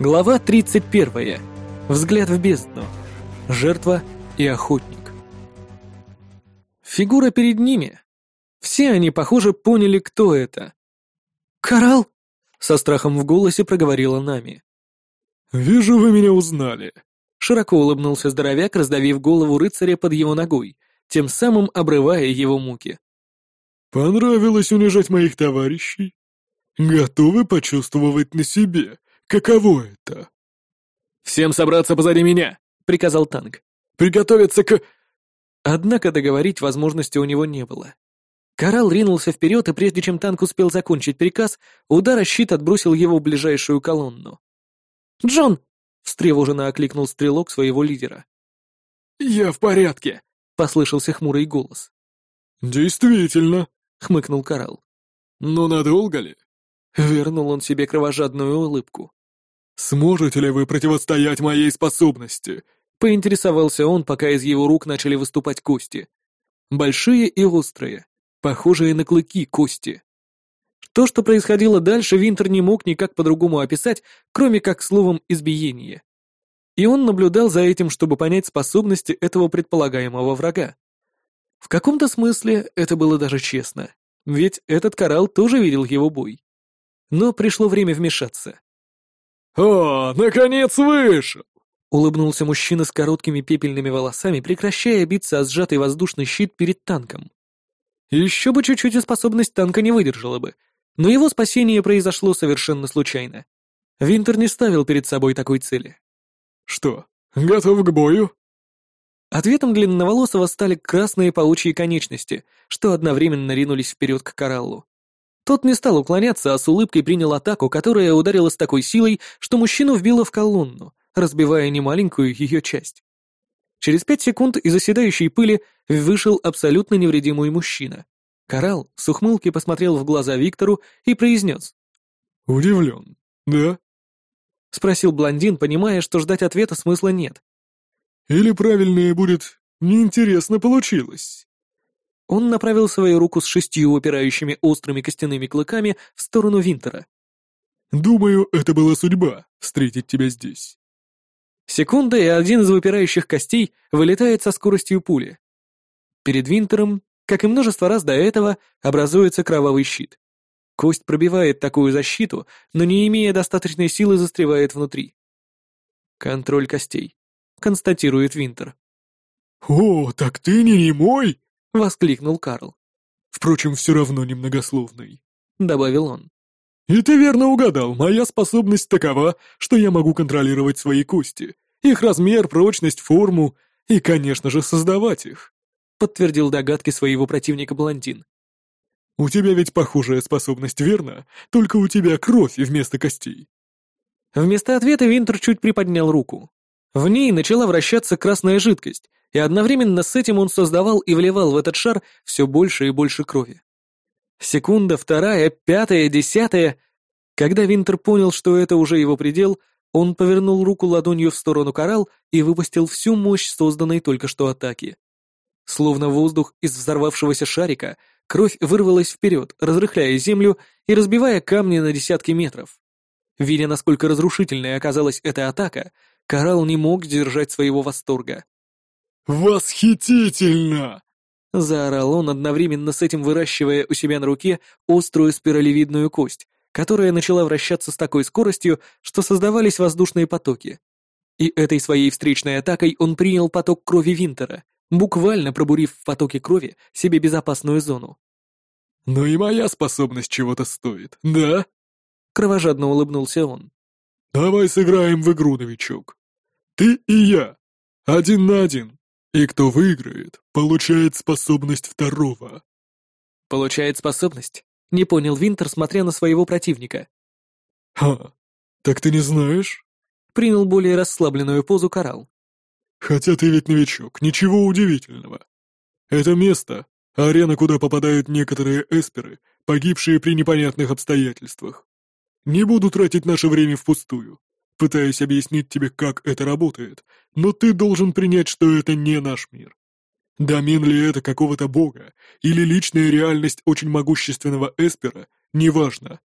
Глава 31. Взгляд в бездну. Жертва и охотник. Фигура перед ними. Все они, похоже, поняли, кто это. «Коралл!» — со страхом в голосе проговорила Нами. «Вижу, вы меня узнали», — широко улыбнулся здоровяк, раздавив голову рыцаря под его ногой, тем самым обрывая его муки. «Понравилось унижать моих товарищей? Готовы почувствовать на себе, каково это?» «Всем собраться позади меня!» — приказал танк. «Приготовиться к...» Однако договорить возможности у него не было. Коралл ринулся вперед, и прежде чем танк успел закончить приказ, удар о щит отбросил его в ближайшую колонну. «Джон!» — встревоженно окликнул стрелок своего лидера. «Я в порядке!» — послышался хмурый голос. «Действительно!» — хмыкнул Коралл. «Но надолго ли?» Вернул он себе кровожадную улыбку. «Сможете ли вы противостоять моей способности?» Поинтересовался он, пока из его рук начали выступать кости. Большие и острые, похожие на клыки кости. То, что происходило дальше, Винтер не мог никак по-другому описать, кроме как словом «избиение». И он наблюдал за этим, чтобы понять способности этого предполагаемого врага. В каком-то смысле это было даже честно, ведь этот коралл тоже видел его бой. Но пришло время вмешаться. «О, наконец вышел!» Улыбнулся мужчина с короткими пепельными волосами, прекращая биться о сжатый воздушный щит перед танком. Еще бы чуть-чуть и способность танка не выдержала бы, но его спасение произошло совершенно случайно. Винтер не ставил перед собой такой цели. «Что, готов к бою?» Ответом длинноволосого стали красные паучьи конечности, что одновременно ринулись вперед к кораллу. Тот не стал уклоняться, а с улыбкой принял атаку, которая ударила с такой силой, что мужчину вбило в колонну, разбивая немаленькую ее часть. Через пять секунд из оседающей пыли вышел абсолютно невредимый мужчина. Коралл с ухмылки посмотрел в глаза Виктору и произнес. «Удивлен, да?» — спросил блондин, понимая, что ждать ответа смысла нет. «Или правильнее будет «неинтересно получилось». Он направил свою руку с шестью выпирающими острыми костяными клыками в сторону Винтера. «Думаю, это была судьба — встретить тебя здесь». Секунда, и один из выпирающих костей вылетает со скоростью пули. Перед Винтером, как и множество раз до этого, образуется кровавый щит. Кость пробивает такую защиту, но не имея достаточной силы застревает внутри. Контроль костей, констатирует Винтер. «О, так ты не немой?» — воскликнул Карл. «Впрочем, все равно немногословный», — добавил он. «И ты верно угадал, моя способность такова, что я могу контролировать свои кости, их размер, прочность, форму и, конечно же, создавать их», — подтвердил догадки своего противника блондин. «У тебя ведь похожая способность, верно? Только у тебя кровь вместо костей». Вместо ответа Винтер чуть приподнял руку. В ней начала вращаться красная жидкость, и одновременно с этим он создавал и вливал в этот шар все больше и больше крови. Секунда, вторая, пятая, десятая. Когда Винтер понял, что это уже его предел, он повернул руку ладонью в сторону коралл и выпустил всю мощь созданной только что атаки. Словно воздух из взорвавшегося шарика, кровь вырвалась вперед, разрыхляя землю и разбивая камни на десятки метров. Видя, насколько разрушительной оказалась эта атака, Коралл не мог сдержать своего восторга. «Восхитительно!» Заорал он, одновременно с этим выращивая у себя на руке острую спиралевидную кость, которая начала вращаться с такой скоростью, что создавались воздушные потоки. И этой своей встречной атакой он принял поток крови Винтера, буквально пробурив в потоке крови себе безопасную зону. «Ну и моя способность чего-то стоит, да?» Кровожадно улыбнулся он. «Давай сыграем в игру, новичок. Ты и я. Один на один. И кто выиграет, получает способность второго. Получает способность? Не понял Винтер, смотря на своего противника. Ха, так ты не знаешь? Принял более расслабленную позу Коралл. Хотя ты ведь новичок, ничего удивительного. Это место — арена, куда попадают некоторые эсперы, погибшие при непонятных обстоятельствах. Не буду тратить наше время впустую пытаясь объяснить тебе, как это работает, но ты должен принять, что это не наш мир. Домен ли это какого-то бога, или личная реальность очень могущественного эспера, неважно.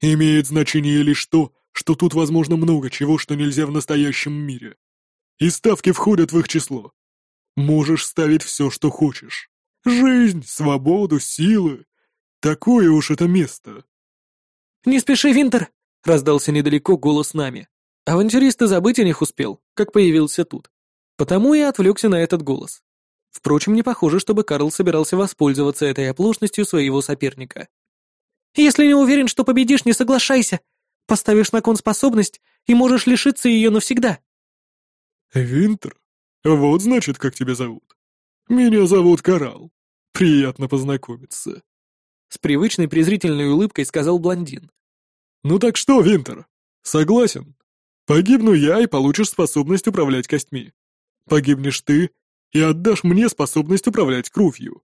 Имеет значение лишь то, что тут возможно много чего, что нельзя в настоящем мире. И ставки входят в их число. Можешь ставить все, что хочешь. Жизнь, свободу, силы. Такое уж это место. «Не спеши, Винтер!» — раздался недалеко голос нами. Авантюрист и забыть о них успел, как появился тут. Потому и отвлекся на этот голос. Впрочем, не похоже, чтобы Карл собирался воспользоваться этой оплошностью своего соперника. «Если не уверен, что победишь, не соглашайся. Поставишь на кон способность и можешь лишиться ее навсегда». «Винтер? Вот, значит, как тебя зовут. Меня зовут Карал. Приятно познакомиться». С привычной презрительной улыбкой сказал блондин. «Ну так что, Винтер, согласен? Погибну я, и получишь способность управлять костьми. Погибнешь ты, и отдашь мне способность управлять кровью.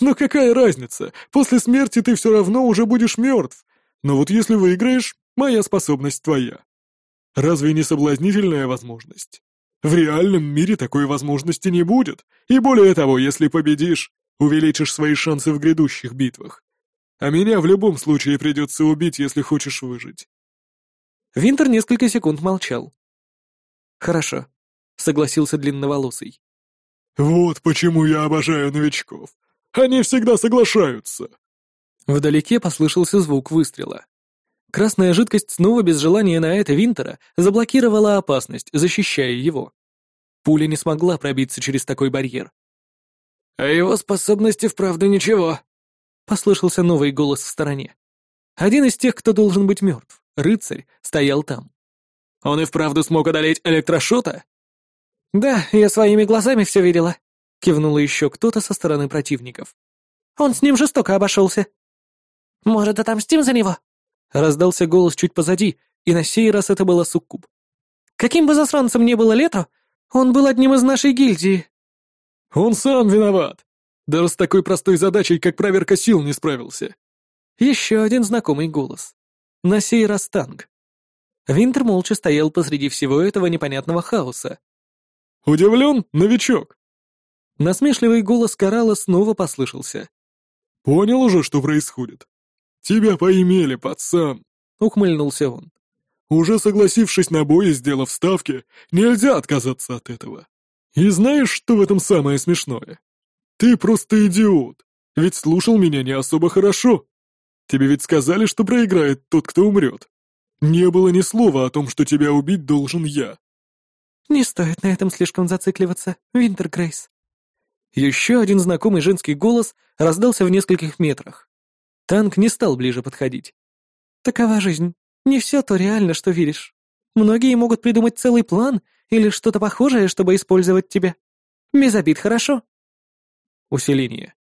Но какая разница, после смерти ты все равно уже будешь мертв. Но вот если выиграешь, моя способность твоя. Разве не соблазнительная возможность? В реальном мире такой возможности не будет, и более того, если победишь, увеличишь свои шансы в грядущих битвах. А меня в любом случае придется убить, если хочешь выжить. Винтер несколько секунд молчал. «Хорошо», — согласился длинноволосый. «Вот почему я обожаю новичков. Они всегда соглашаются». Вдалеке послышался звук выстрела. Красная жидкость снова без желания на это Винтера заблокировала опасность, защищая его. Пуля не смогла пробиться через такой барьер. «А его способности вправду ничего», — послышался новый голос в стороне. Один из тех, кто должен быть мертв рыцарь, стоял там. «Он и вправду смог одолеть электрошота?» «Да, я своими глазами все видела», — кивнула еще кто-то со стороны противников. «Он с ним жестоко обошелся». «Может, отомстим за него?» — раздался голос чуть позади, и на сей раз это было суккуб. «Каким бы засранцем ни было Лето, он был одним из нашей гильдии». «Он сам виноват. Даже с такой простой задачей, как проверка сил, не справился». Еще один знакомый голос. На сей раз танк. Винтер молча стоял посреди всего этого непонятного хаоса. «Удивлен, новичок?» Насмешливый голос Коралла снова послышался. «Понял уже, что происходит? Тебя поимели, пацан!» — ухмыльнулся он. «Уже согласившись на бой и сделав ставки, нельзя отказаться от этого. И знаешь, что в этом самое смешное? Ты просто идиот, ведь слушал меня не особо хорошо. Тебе ведь сказали, что проиграет тот, кто умрет. Не было ни слова о том, что тебя убить должен я». «Не стоит на этом слишком зацикливаться, Винтер Грейс». Еще один знакомый женский голос раздался в нескольких метрах. Танк не стал ближе подходить. «Такова жизнь. Не все то реально, что видишь. Многие могут придумать целый план или что-то похожее, чтобы использовать тебя. Без хорошо?» Усиление.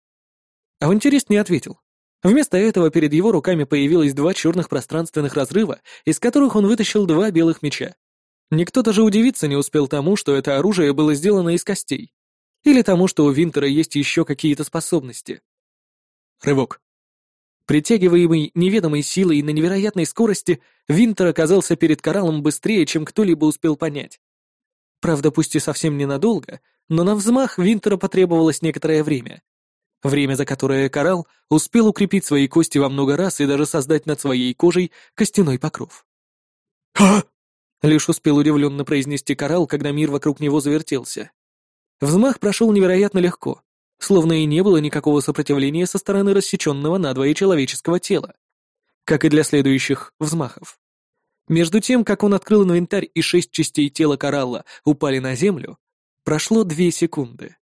Авантюрист не ответил. Вместо этого перед его руками появилось два черных пространственных разрыва, из которых он вытащил два белых меча. Никто даже удивиться не успел тому, что это оружие было сделано из костей. Или тому, что у Винтера есть еще какие-то способности. Рывок. Притягиваемый неведомой силой и на невероятной скорости, Винтер оказался перед кораллом быстрее, чем кто-либо успел понять. Правда, пусть и совсем ненадолго, но на взмах Винтера потребовалось некоторое время. Время, за которое Коралл успел укрепить свои кости во много раз и даже создать над своей кожей костяной покров. «Ха!» — лишь успел удивленно произнести Коралл, когда мир вокруг него завертелся. Взмах прошел невероятно легко, словно и не было никакого сопротивления со стороны рассеченного надвое человеческого тела, как и для следующих взмахов. Между тем, как он открыл инвентарь и шесть частей тела Коралла упали на землю, прошло две секунды.